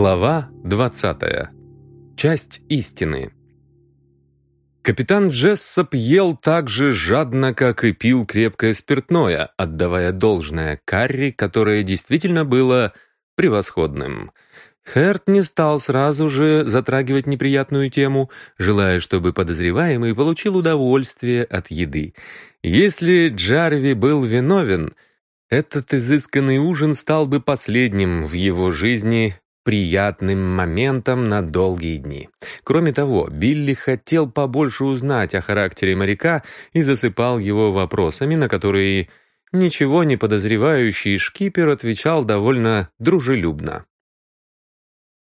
Глава 20. Часть истины. Капитан Джессоп ел так же жадно, как и пил крепкое спиртное, отдавая должное Карри, которое действительно было превосходным. Херт не стал сразу же затрагивать неприятную тему, желая, чтобы подозреваемый получил удовольствие от еды. Если Джарви был виновен, этот изысканный ужин стал бы последним в его жизни, приятным моментом на долгие дни. Кроме того, Билли хотел побольше узнать о характере моряка и засыпал его вопросами, на которые ничего не подозревающий шкипер отвечал довольно дружелюбно.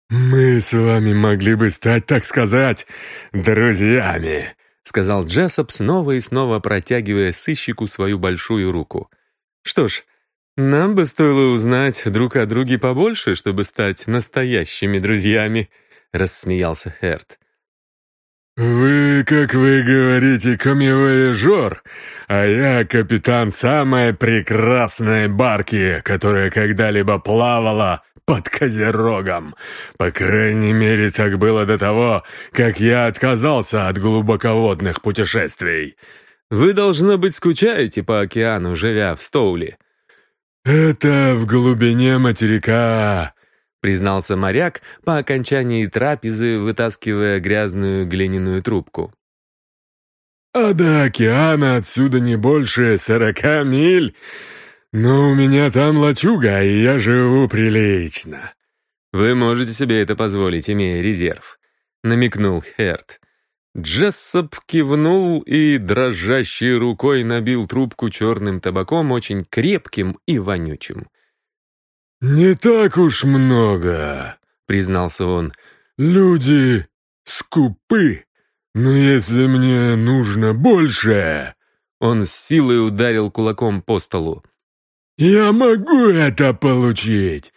«Мы с вами могли бы стать, так сказать, друзьями», сказал Джессоп, снова и снова протягивая сыщику свою большую руку. «Что ж, «Нам бы стоило узнать друг о друге побольше, чтобы стать настоящими друзьями», — рассмеялся Херт. «Вы, как вы говорите, камевояжер, а я капитан самой прекрасной барки, которая когда-либо плавала под Козерогом. По крайней мере, так было до того, как я отказался от глубоководных путешествий». «Вы, должно быть, скучаете по океану, живя в Стоуле», «Это в глубине материка», — признался моряк по окончании трапезы, вытаскивая грязную глиняную трубку. «А до океана отсюда не больше сорока миль, но у меня там лачуга, и я живу прилично». «Вы можете себе это позволить, имея резерв», — намекнул Херт. Джессоп кивнул и дрожащей рукой набил трубку черным табаком, очень крепким и вонючим. «Не так уж много», — признался он. «Люди скупы, но если мне нужно больше...» Он с силой ударил кулаком по столу. «Я могу это получить!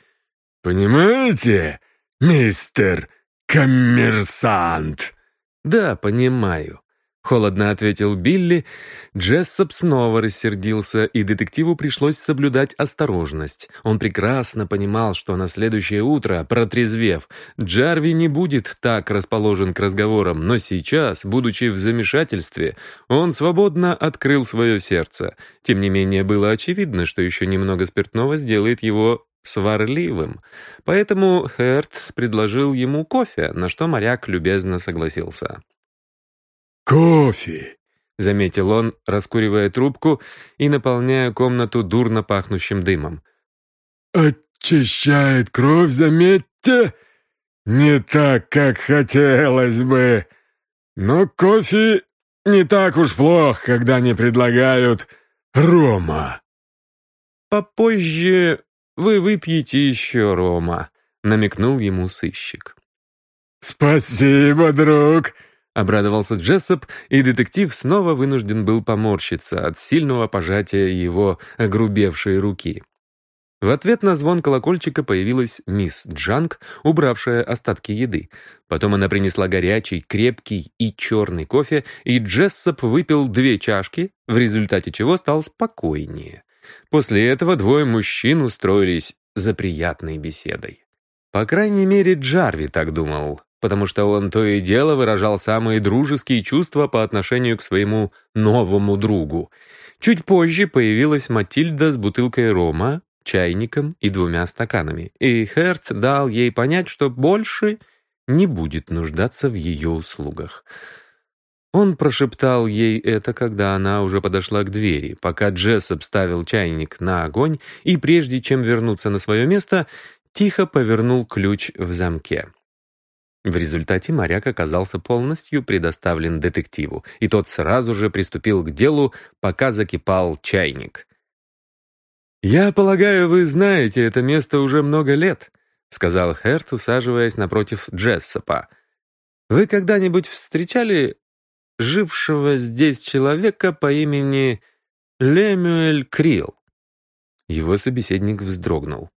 Понимаете, мистер коммерсант?» «Да, понимаю», — холодно ответил Билли. Джессоп снова рассердился, и детективу пришлось соблюдать осторожность. Он прекрасно понимал, что на следующее утро, протрезвев, Джарви не будет так расположен к разговорам, но сейчас, будучи в замешательстве, он свободно открыл свое сердце. Тем не менее, было очевидно, что еще немного спиртного сделает его сварливым. Поэтому Херт предложил ему кофе, на что моряк любезно согласился. «Кофе!» — заметил он, раскуривая трубку и наполняя комнату дурно пахнущим дымом. «Очищает кровь, заметьте! Не так, как хотелось бы. Но кофе не так уж плох, когда не предлагают рома». «Попозже «Вы выпьете еще рома», — намекнул ему сыщик. «Спасибо, друг», — обрадовался Джессоп, и детектив снова вынужден был поморщиться от сильного пожатия его огрубевшей руки. В ответ на звон колокольчика появилась мисс Джанг, убравшая остатки еды. Потом она принесла горячий, крепкий и черный кофе, и Джессоп выпил две чашки, в результате чего стал спокойнее. После этого двое мужчин устроились за приятной беседой. По крайней мере, Джарви так думал, потому что он то и дело выражал самые дружеские чувства по отношению к своему новому другу. Чуть позже появилась Матильда с бутылкой рома, чайником и двумя стаканами, и Херт дал ей понять, что больше не будет нуждаться в ее услугах. Он прошептал ей это, когда она уже подошла к двери, пока Джессоп ставил чайник на огонь и, прежде чем вернуться на свое место, тихо повернул ключ в замке. В результате моряк оказался полностью предоставлен детективу, и тот сразу же приступил к делу, пока закипал чайник. «Я полагаю, вы знаете это место уже много лет», — сказал Херт, усаживаясь напротив Джессопа. «Вы когда-нибудь встречали жившего здесь человека по имени Лемюэль Крилл. Его собеседник вздрогнул.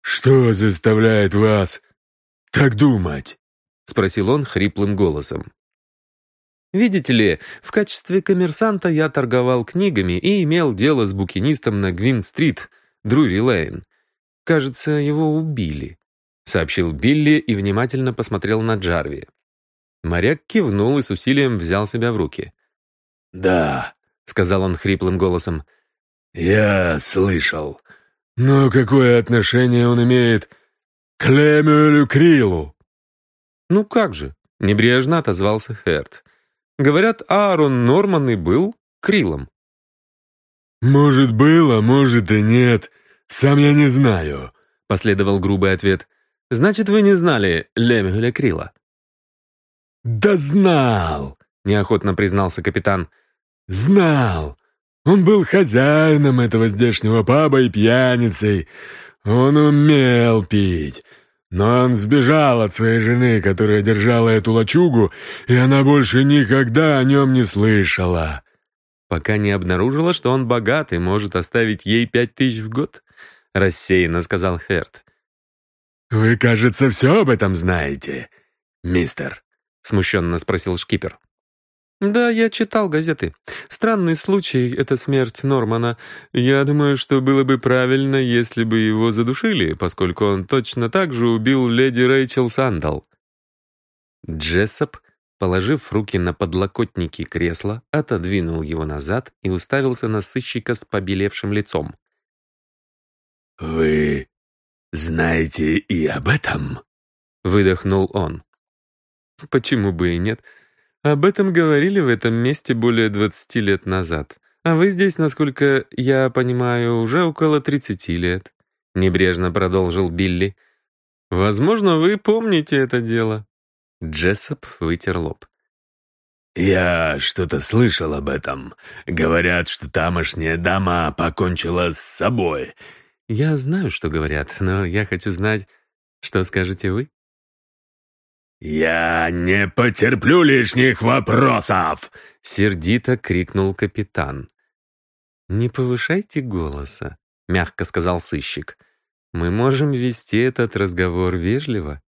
«Что заставляет вас так думать?» — спросил он хриплым голосом. «Видите ли, в качестве коммерсанта я торговал книгами и имел дело с букинистом на Гвин-стрит, Друри-Лейн. Кажется, его убили. — сообщил Билли и внимательно посмотрел на Джарви. Моряк кивнул и с усилием взял себя в руки. «Да», — сказал он хриплым голосом. «Я слышал. Но какое отношение он имеет к Лемюэлю Крилу?» «Ну как же», — небрежно отозвался Херт. «Говорят, Аарон Норман и был Крилом». «Может, было, может и нет. Сам я не знаю», — последовал грубый ответ. «Значит, вы не знали Лемюэля Крила?» «Да знал!» — неохотно признался капитан. «Знал! Он был хозяином этого здешнего паба и пьяницей. Он умел пить. Но он сбежал от своей жены, которая держала эту лачугу, и она больше никогда о нем не слышала. Пока не обнаружила, что он богат и может оставить ей пять тысяч в год, рассеянно сказал Херт. «Вы, кажется, все об этом знаете, мистер», — смущенно спросил шкипер. «Да, я читал газеты. Странный случай — это смерть Нормана. Я думаю, что было бы правильно, если бы его задушили, поскольку он точно так же убил леди Рэйчел Сандал». Джессоп, положив руки на подлокотники кресла, отодвинул его назад и уставился на сыщика с побелевшим лицом. «Вы знаете и об этом?» — выдохнул он. «Почему бы и нет?» Об этом говорили в этом месте более 20 лет назад. А вы здесь, насколько я понимаю, уже около 30 лет. Небрежно продолжил Билли. Возможно, вы помните это дело. Джессоп вытер лоб. «Я что-то слышал об этом. Говорят, что тамошняя дама покончила с собой». «Я знаю, что говорят, но я хочу знать, что скажете вы?» «Я не потерплю лишних вопросов!» — сердито крикнул капитан. «Не повышайте голоса», — мягко сказал сыщик. «Мы можем вести этот разговор вежливо».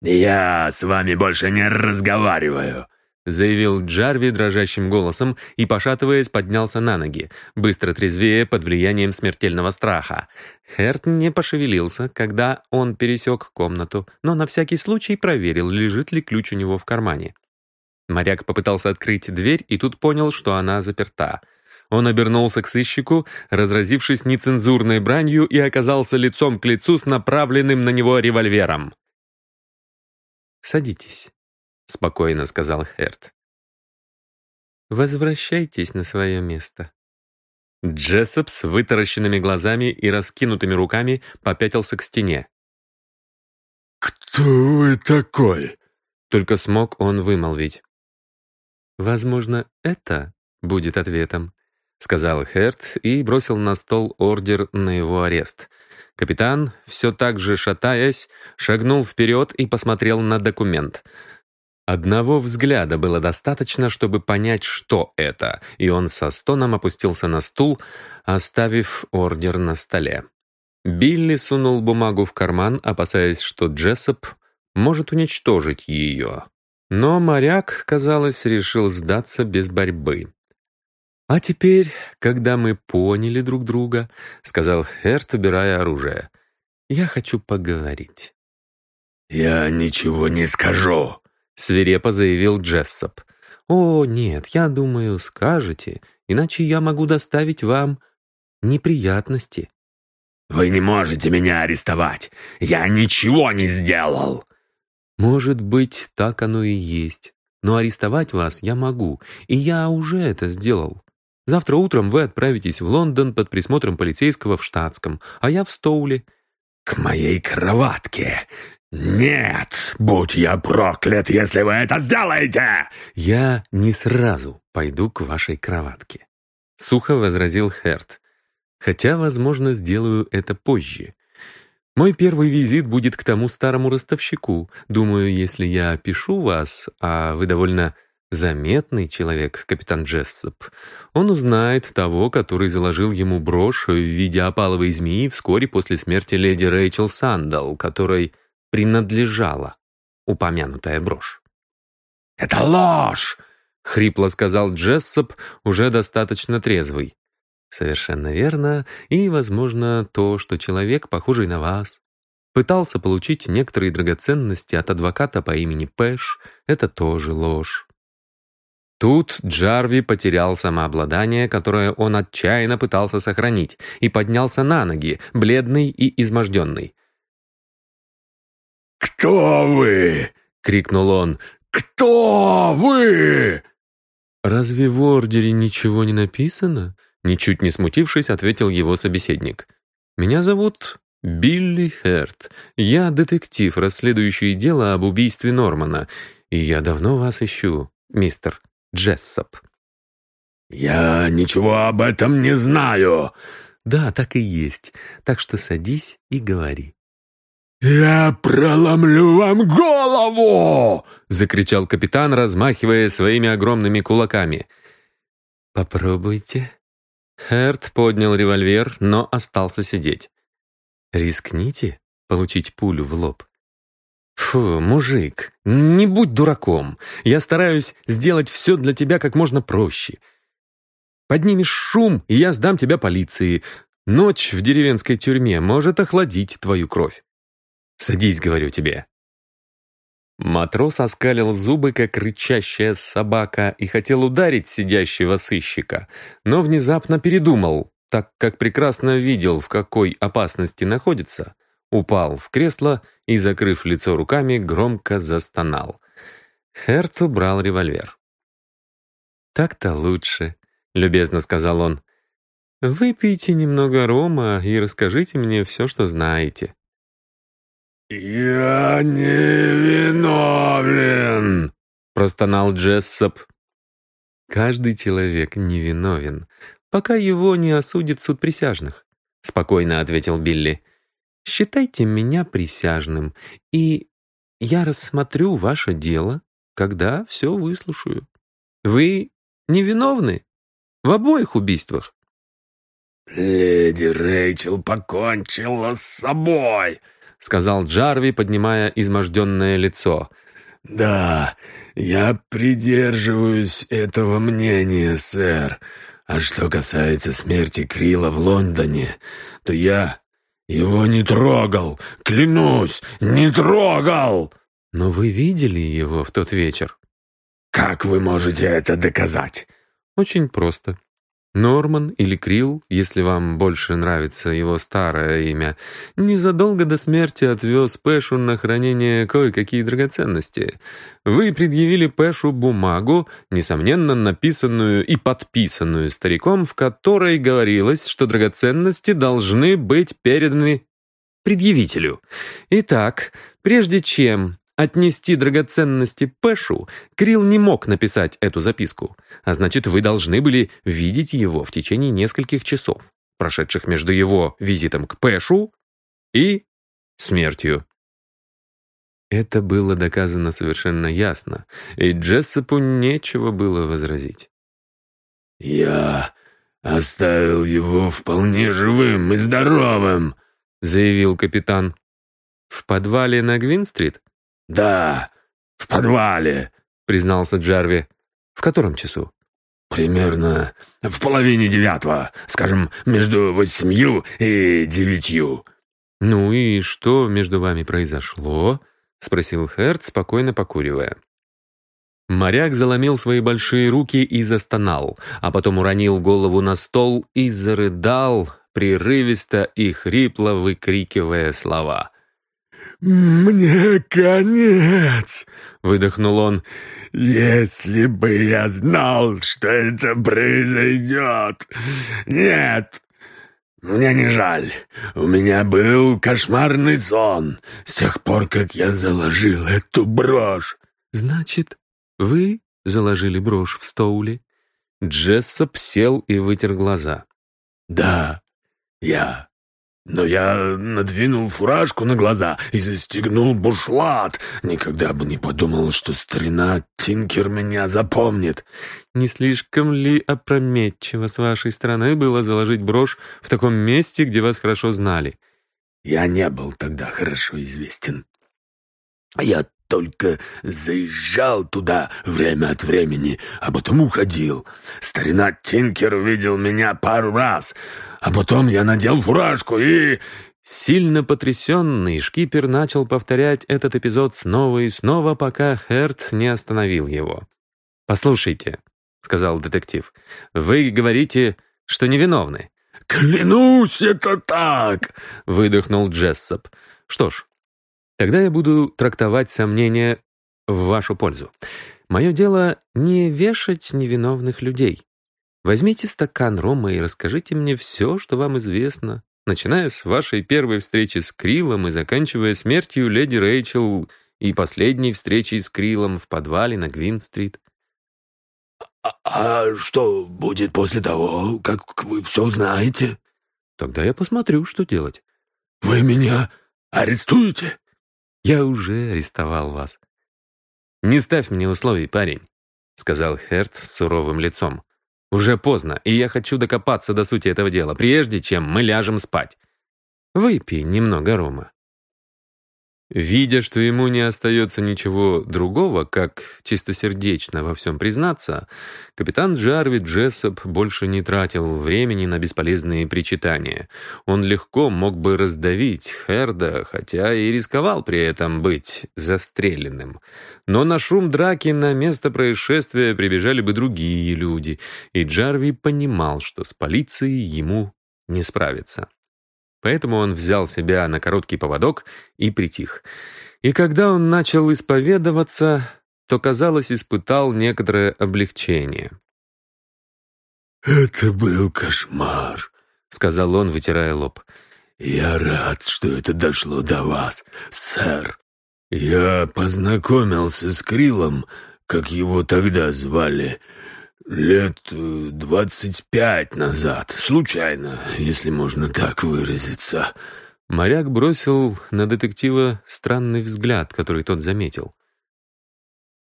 «Я с вами больше не разговариваю», заявил Джарви дрожащим голосом и, пошатываясь, поднялся на ноги, быстро трезвее под влиянием смертельного страха. Херт не пошевелился, когда он пересек комнату, но на всякий случай проверил, лежит ли ключ у него в кармане. Моряк попытался открыть дверь и тут понял, что она заперта. Он обернулся к сыщику, разразившись нецензурной бранью, и оказался лицом к лицу с направленным на него револьвером. «Садитесь», — спокойно сказал Херт. «Возвращайтесь на свое место». Джессоп с вытаращенными глазами и раскинутыми руками попятился к стене. «Кто вы такой?» — только смог он вымолвить. «Возможно, это будет ответом», — сказал Херт и бросил на стол ордер на его арест. Капитан, все так же шатаясь, шагнул вперед и посмотрел на документ — Одного взгляда было достаточно, чтобы понять, что это, и он со стоном опустился на стул, оставив ордер на столе. Билли сунул бумагу в карман, опасаясь, что Джессоп может уничтожить ее. Но моряк, казалось, решил сдаться без борьбы. «А теперь, когда мы поняли друг друга», — сказал Херт, убирая оружие, — «я хочу поговорить». «Я ничего не скажу», свирепо заявил Джессоп. «О, нет, я думаю, скажете, иначе я могу доставить вам неприятности». «Вы не можете меня арестовать! Я ничего не сделал!» «Может быть, так оно и есть. Но арестовать вас я могу, и я уже это сделал. Завтра утром вы отправитесь в Лондон под присмотром полицейского в штатском, а я в Стоуле». «К моей кроватке! «Нет, будь я проклят, если вы это сделаете!» «Я не сразу пойду к вашей кроватке», — сухо возразил Херт. «Хотя, возможно, сделаю это позже. Мой первый визит будет к тому старому ростовщику. Думаю, если я опишу вас, а вы довольно заметный человек, капитан Джессоп, он узнает того, который заложил ему брошь в виде опаловой змеи вскоре после смерти леди Рэйчел Сандал, которой принадлежала упомянутая брошь. «Это ложь!» — хрипло сказал Джессоп, уже достаточно трезвый. «Совершенно верно, и, возможно, то, что человек, похожий на вас, Пытался получить некоторые драгоценности от адвоката по имени Пэш. Это тоже ложь. Тут Джарви потерял самообладание, которое он отчаянно пытался сохранить, и поднялся на ноги, бледный и изможденный. «Кто вы?» — крикнул он. «Кто вы?» «Разве в ордере ничего не написано?» Ничуть не смутившись, ответил его собеседник. «Меня зовут Билли Херт. Я детектив, расследующий дело об убийстве Нормана, и я давно вас ищу, мистер Джессоп». «Я ничего об этом не знаю». «Да, так и есть. Так что садись и говори». «Я проломлю вам голову!» — закричал капитан, размахивая своими огромными кулаками. «Попробуйте». Херт поднял револьвер, но остался сидеть. «Рискните получить пулю в лоб». «Фу, мужик, не будь дураком. Я стараюсь сделать все для тебя как можно проще. Поднимешь шум, и я сдам тебя полиции. Ночь в деревенской тюрьме может охладить твою кровь. Садись, говорю тебе». Матрос оскалил зубы, как рычащая собака, и хотел ударить сидящего сыщика, но внезапно передумал, так как прекрасно видел, в какой опасности находится, упал в кресло и, закрыв лицо руками, громко застонал. Херт убрал револьвер. «Так-то лучше», — любезно сказал он. «Выпейте немного рома и расскажите мне все, что знаете». «Я не виновен!» — простонал Джессоп. «Каждый человек невиновен, пока его не осудит суд присяжных», — спокойно ответил Билли. «Считайте меня присяжным, и я рассмотрю ваше дело, когда все выслушаю. Вы невиновны в обоих убийствах». «Леди Рэйчел покончила с собой!» — сказал Джарви, поднимая изможденное лицо. «Да, я придерживаюсь этого мнения, сэр. А что касается смерти Крила в Лондоне, то я его не трогал, клянусь, не трогал!» «Но вы видели его в тот вечер?» «Как вы можете это доказать?» «Очень просто. Норман или Крилл, если вам больше нравится его старое имя, незадолго до смерти отвез Пэшу на хранение кое-какие драгоценности. Вы предъявили Пэшу бумагу, несомненно написанную и подписанную стариком, в которой говорилось, что драгоценности должны быть переданы предъявителю. Итак, прежде чем отнести драгоценности Пэшу, Крил не мог написать эту записку, а значит, вы должны были видеть его в течение нескольких часов, прошедших между его визитом к Пэшу и смертью. Это было доказано совершенно ясно, и Джессопу нечего было возразить. «Я оставил его вполне живым и здоровым», — заявил капитан. «В подвале на Гвин-стрит?» «Да, в подвале», — признался Джарви. «В котором часу?» «Примерно в половине девятого, скажем, между восьмью и девятью». «Ну и что между вами произошло?» — спросил Херт, спокойно покуривая. Моряк заломил свои большие руки и застонал, а потом уронил голову на стол и зарыдал, прерывисто и хрипло выкрикивая слова. «Мне конец!» — выдохнул он. «Если бы я знал, что это произойдет! Нет, мне не жаль. У меня был кошмарный сон с тех пор, как я заложил эту брошь». «Значит, вы заложили брошь в Стоуле?» Джессоп сел и вытер глаза. «Да, я. Но я надвинул фуражку на глаза и застегнул бушлат. Никогда бы не подумал, что старина Тинкер меня запомнит. Не слишком ли опрометчиво с вашей стороны было заложить брошь в таком месте, где вас хорошо знали? Я не был тогда хорошо известен. Я только заезжал туда время от времени, а потом уходил. Старина Тинкер видел меня пару раз — а потом я надел фуражку и... Сильно потрясенный, шкипер начал повторять этот эпизод снова и снова, пока Херт не остановил его. «Послушайте», — сказал детектив, — «вы говорите, что невиновны». «Клянусь, это так!» — выдохнул Джессоп. «Что ж, тогда я буду трактовать сомнения в вашу пользу. Мое дело не вешать невиновных людей. Возьмите стакан рома и расскажите мне все, что вам известно начиная с вашей первой встречи с Крилом и заканчивая смертью леди Рэйчел и последней встречей с Крилом в подвале на Гвин-стрит. А, «А что будет после того, как вы все знаете?» «Тогда я посмотрю, что делать». «Вы меня арестуете?» «Я уже арестовал вас». «Не ставь мне условий, парень», — сказал Херт с суровым лицом. Уже поздно, и я хочу докопаться до сути этого дела, прежде чем мы ляжем спать. Выпей немного рома. Видя, что ему не остается ничего другого, как чистосердечно во всем признаться, капитан Джарвид Джессоп больше не тратил времени на бесполезные причитания. Он легко мог бы раздавить Херда, хотя и рисковал при этом быть застреленным. Но на шум драки на место происшествия прибежали бы другие люди, и Джарви понимал, что с полицией ему не справиться. Поэтому он взял себя на короткий поводок и притих. И когда он начал исповедоваться, то, казалось, испытал некоторое облегчение. «Это был кошмар», — сказал он, вытирая лоб. «Я рад, что это дошло до вас, сэр. Я познакомился с Крилом, как его тогда звали, — Лет э, двадцать пять назад, случайно, если можно так выразиться. Моряк бросил на детектива странный взгляд, который тот заметил.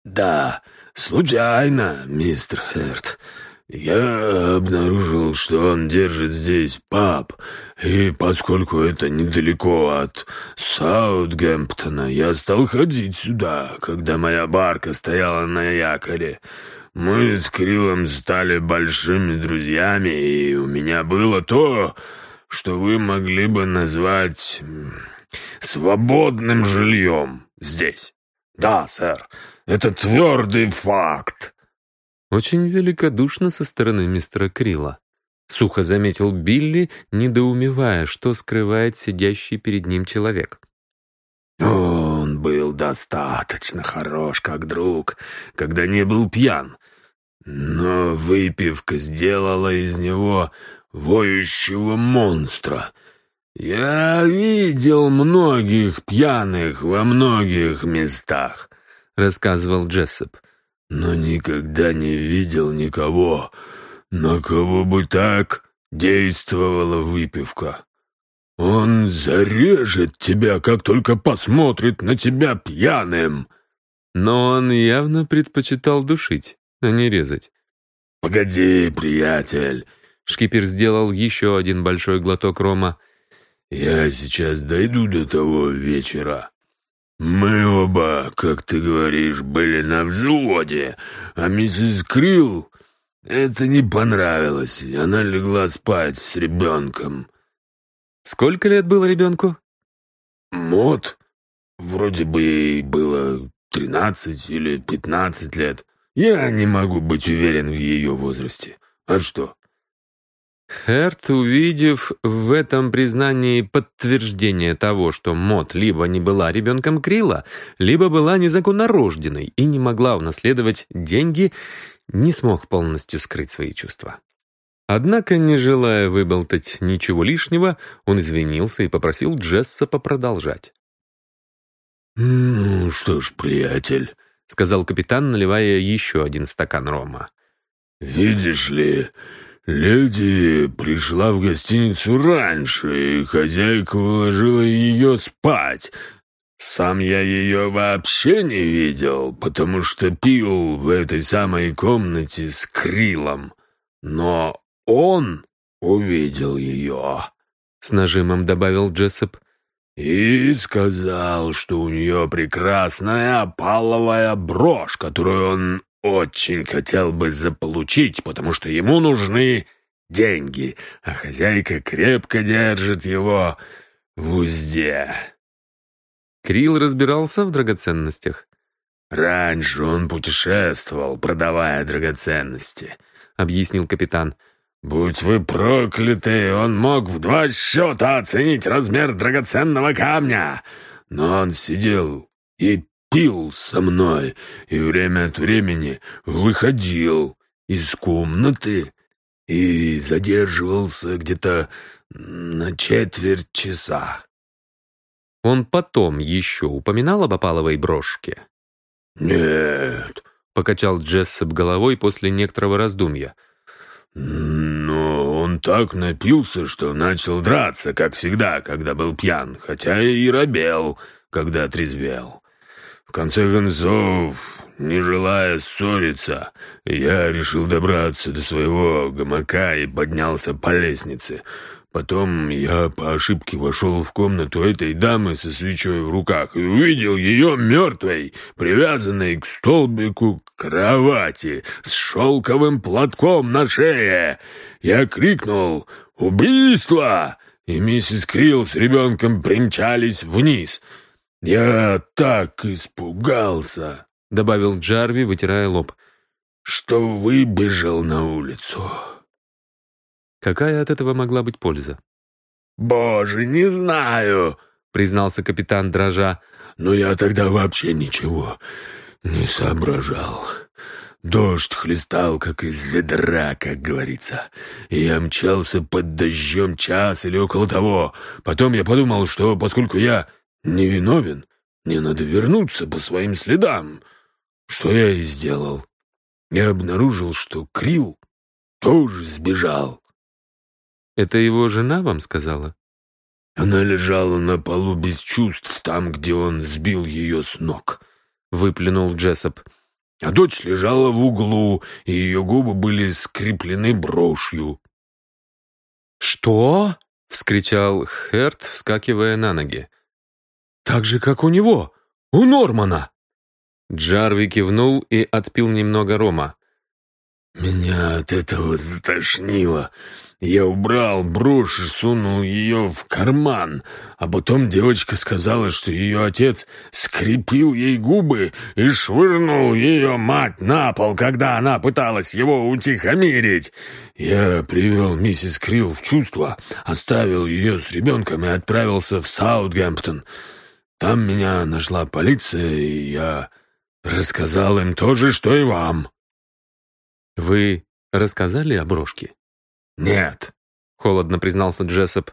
«Да, случайно, мистер Херт. Я обнаружил, что он держит здесь паб, и поскольку это недалеко от Саутгемптона, я стал ходить сюда, когда моя барка стояла на якоре». Мы с Крилом стали большими друзьями, и у меня было то, что вы могли бы назвать свободным жильем здесь. Да, сэр, это твердый факт. Очень великодушно со стороны мистера Крила. Сухо заметил Билли, недоумевая, что скрывает сидящий перед ним человек. Он был достаточно хорош как друг, когда не был пьян. Но выпивка сделала из него воющего монстра. Я видел многих пьяных во многих местах, — рассказывал Джессоп, — но никогда не видел никого, на кого бы так действовала выпивка. Он зарежет тебя, как только посмотрит на тебя пьяным. Но он явно предпочитал душить, а не резать. «Погоди, приятель!» Шкипер сделал еще один большой глоток рома. «Я сейчас дойду до того вечера. Мы оба, как ты говоришь, были на взводе, а миссис Крилл это не понравилось, и она легла спать с ребенком. Сколько лет было ребенку? Мот. Вроде бы ей было тринадцать или пятнадцать лет. Я не могу быть уверен в ее возрасте. А что? Херт, увидев в этом признании подтверждение того, что Мот либо не была ребенком Крила, либо была незаконнорожденной и не могла унаследовать деньги, не смог полностью скрыть свои чувства. Однако, не желая выболтать ничего лишнего, он извинился и попросил Джесса продолжать. «Ну что ж, приятель», — сказал капитан, наливая еще один стакан рома. «Видишь ли, леди пришла в гостиницу раньше, и хозяйка уложила ее спать. Сам я ее вообще не видел, потому что пил в этой самой комнате с Крилом. Но он увидел ее», — с нажимом добавил Джессоп. «И сказал, что у нее прекрасная паловая брошь, которую он очень хотел бы заполучить, потому что ему нужны деньги, а хозяйка крепко держит его в узде». Крил разбирался в драгоценностях. «Раньше он путешествовал, продавая драгоценности», — объяснил капитан. «Будь вы прокляты, он мог в два счета оценить размер драгоценного камня. Но он сидел и пил со мной, и время от времени выходил из комнаты и задерживался где-то на четверть часа. Он потом еще упоминал об опаловой брошке? «Нет», — покачал Джессеп головой после некоторого раздумья. «Но он так напился, что начал драться, как всегда, когда был пьян, хотя и робел, когда трезвел. В конце концов, не желая ссориться, я решил добраться до своего гамака и поднялся по лестнице». Потом я по ошибке вошел в комнату этой дамы со свечой в руках и увидел ее мертвой, привязанной к столбику кровати с шелковым платком на шее. Я крикнул «Убийство!» и миссис Крилл с ребенком примчались вниз. «Я так испугался», — добавил Джарви, вытирая лоб, — «что выбежал на улицу». Какая от этого могла быть польза? «Боже, не знаю», — признался капитан дрожа. «Но я тогда вообще ничего не соображал. Дождь хлестал, как из ведра, как говорится. И я мчался под дождем час или около того. Потом я подумал, что поскольку я невиновен, мне надо вернуться по своим следам. Что я и сделал. Я обнаружил, что Крил тоже сбежал. Это его жена вам сказала? Она лежала на полу без чувств, там, где он сбил ее с ног, — выплюнул Джессоп. А дочь лежала в углу, и ее губы были скреплены брошью. «Что?» — вскричал Херт, вскакивая на ноги. «Так же, как у него, у Нормана!» Джарви кивнул и отпил немного рома. «Меня от этого затошнило. Я убрал брошь и сунул ее в карман, а потом девочка сказала, что ее отец скрепил ей губы и швырнул ее мать на пол, когда она пыталась его утихомирить. Я привел миссис Крилл в чувство, оставил ее с ребенком и отправился в Саутгемптон. Там меня нашла полиция, и я рассказал им то же, что и вам». «Вы рассказали о брошке?» «Нет», — холодно признался Джессоп.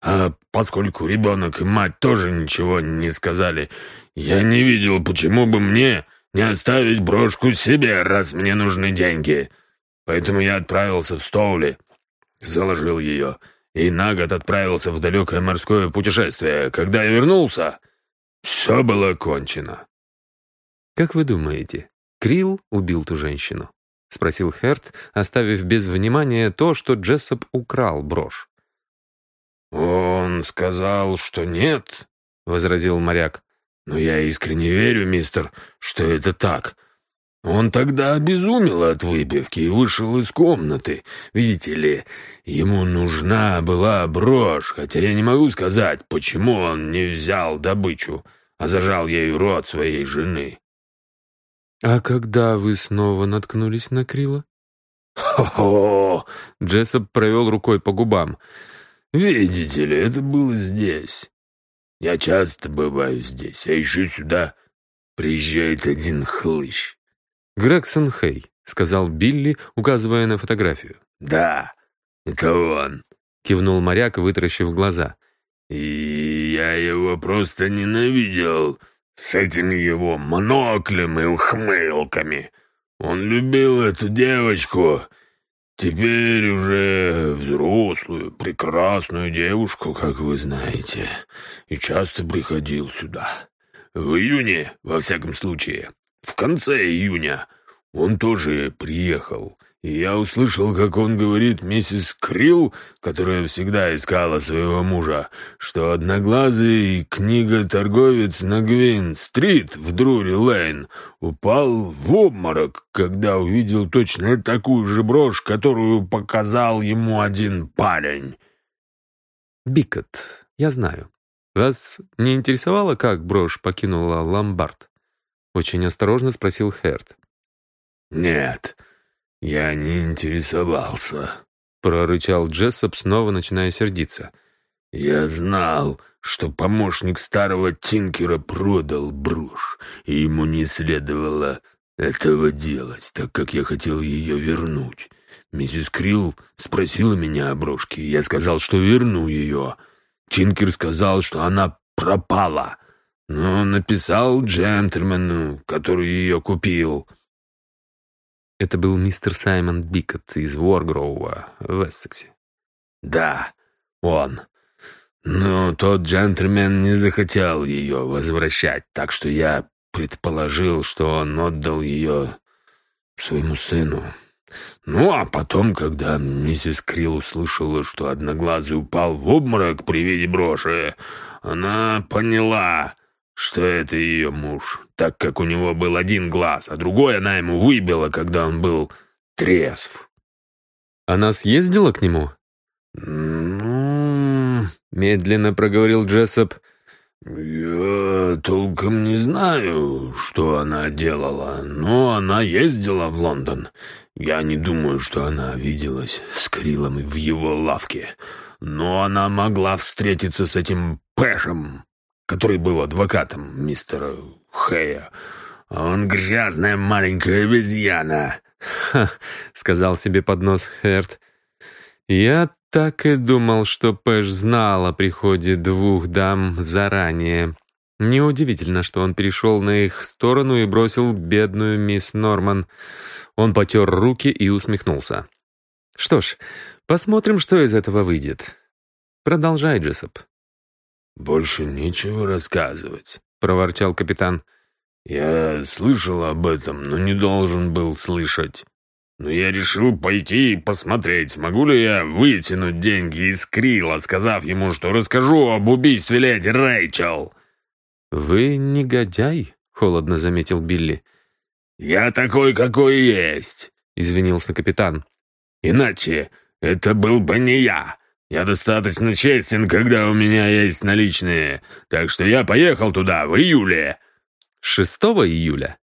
«А поскольку ребенок и мать тоже ничего не сказали, я не видел, почему бы мне не оставить брошку себе, раз мне нужны деньги. Поэтому я отправился в Стоули, заложил ее и на год отправился в далекое морское путешествие. Когда я вернулся, все было кончено». «Как вы думаете, Крил убил ту женщину?» — спросил Херт, оставив без внимания то, что Джессоп украл брошь. «Он сказал, что нет», — возразил моряк. «Но я искренне верю, мистер, что это так. Он тогда обезумел от выпивки и вышел из комнаты. Видите ли, ему нужна была брошь, хотя я не могу сказать, почему он не взял добычу, а зажал ей рот своей жены». «А когда вы снова наткнулись на Крила?» «Хо-хо!» — Джессоп провел рукой по губам. «Видите ли, это было здесь. Я часто бываю здесь, а еще сюда приезжает один хлыщ». «Грегсон Хей», — сказал Билли, указывая на фотографию. «Да, это он», — кивнул моряк, вытаращив глаза. «И я его просто ненавидел с этими его моноклем и ухмылками. Он любил эту девочку, теперь уже взрослую, прекрасную девушку, как вы знаете, и часто приходил сюда. В июне, во всяком случае, в конце июня, он тоже приехал и я услышал, как он говорит миссис Крилл, которая всегда искала своего мужа, что одноглазый книга-торговец на Гвин-стрит в Друри-Лейн упал в обморок, когда увидел точно такую же брошь, которую показал ему один парень. «Бикот, я знаю», Вас не интересовало, как брошь покинула ломбард? Очень осторожно спросил Херт. «Нет, я не интересовался», — прорычал Джессоп, снова начиная сердиться. «Я знал, что помощник старого Тинкера продал брошь, и ему не следовало этого делать, так как я хотел ее вернуть. Миссис Крилл спросила меня о брошке, и я сказал, что верну ее. Тинкер сказал, что она пропала, но написал джентльмену, который ее купил». Это был мистер Саймон Бикот из Уоргроува в Эссексе. «Да, он. Но тот джентльмен не захотел ее возвращать, так что я предположил, что он отдал ее своему сыну. Ну, а потом, когда миссис Крилл услышала, что Одноглазый упал в обморок при виде броши, она поняла, что это ее муж, так как у него был один глаз, а другой она ему выбила, когда он был трезв. Она съездила к нему? «Ну...» — медленно проговорил Джессоп. «Я толком не знаю, что она делала, но она ездила в Лондон. Я не думаю, что она виделась с Крилом в его лавке, но она могла встретиться с этим Пэшем, который был адвокатом мистера Хэя. Он грязная маленькая обезьяна». Сказал себе под нос Херт. «Я так и думал, что Пэш знал о приходе двух дам заранее. Неудивительно, что он перешел на их сторону и бросил бедную мисс Норман. Он потер руки и усмехнулся. «Что ж, посмотрим, что из этого выйдет. Продолжай, Джессоп». «Больше нечего рассказывать», — проворчал капитан. «Я слышал об этом, но не должен был слышать но я решил пойти и посмотреть, смогу ли я вытянуть деньги из Крила, сказав ему, что расскажу об убийстве леди Рэйчел». «Вы негодяй», — холодно заметил Билли. «Я такой, какой есть», — извинился капитан. «Иначе это был бы не я. Я достаточно честен, когда у меня есть наличные, так что я поехал туда в июле». «6 июля?»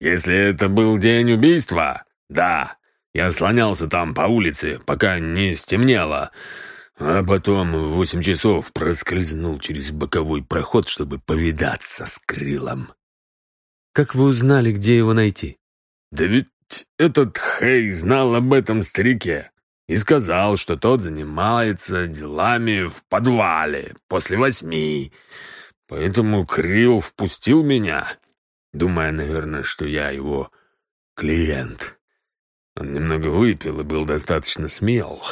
«Если это был день убийства, «Да, я слонялся там по улице, пока не стемнело, а потом в восемь часов проскользнул через боковой проход, чтобы повидаться с Крилом». «Как вы узнали, где его найти?» «Да ведь этот Хей знал об этом старике и сказал, что тот занимается делами в подвале после восьми. Поэтому Крил впустил меня, думая, наверное, что я его клиент». Он немного выпил и был достаточно смел.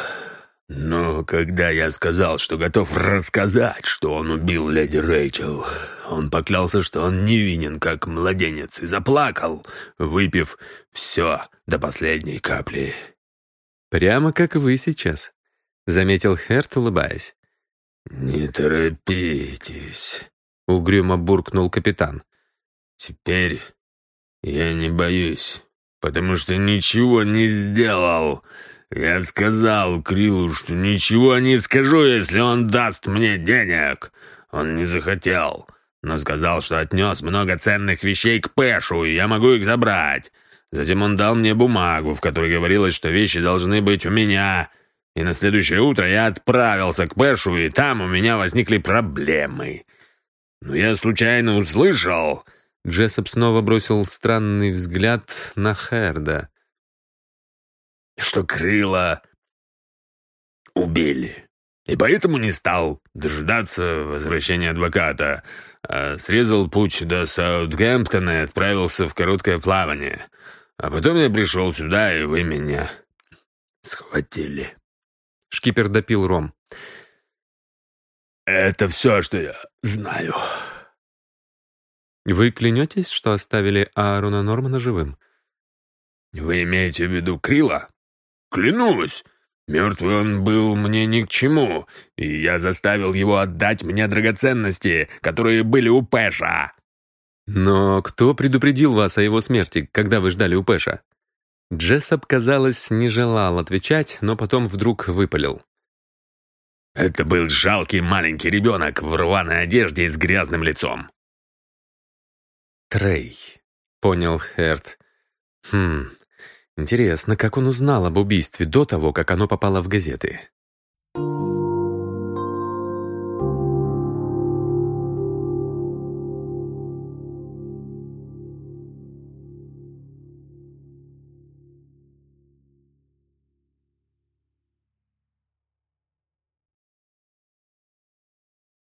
Но когда я сказал, что готов рассказать, что он убил леди Рэйчел, он поклялся, что он невинен, как младенец, и заплакал, выпив все до последней капли. «Прямо как вы сейчас», — заметил Херт, улыбаясь. «Не торопитесь», — угрюмо буркнул капитан. «Теперь я не боюсь потому что ничего не сделал. Я сказал Крилу, что ничего не скажу, если он даст мне денег. Он не захотел, но сказал, что отнес много ценных вещей к Пэшу, и я могу их забрать. Затем он дал мне бумагу, в которой говорилось, что вещи должны быть у меня. И на следующее утро я отправился к Пэшу, и там у меня возникли проблемы. Но я случайно услышал, Джессоп снова бросил странный взгляд на Херда. «Что крыло убили, и поэтому не стал дожидаться возвращения адвоката, а срезал путь до Саутгемптона и отправился в короткое плавание. А потом я пришел сюда, и вы меня схватили». Шкипер допил ром. «Это все, что я знаю». Вы клянетесь, что оставили Ааруна Нормана живым? Вы имеете в виду Крила? Клянусь! Мертвый он был мне ни к чему, и я заставил его отдать мне драгоценности, которые были у Пэша. Но кто предупредил вас о его смерти, когда вы ждали у Пэша? Джессоп, казалось, не желал отвечать, но потом вдруг выпалил. Это был жалкий маленький ребенок в рваной одежде и с грязным лицом. Трей, понял Херт. Хм, интересно, как он узнал об убийстве до того, как оно попало в газеты.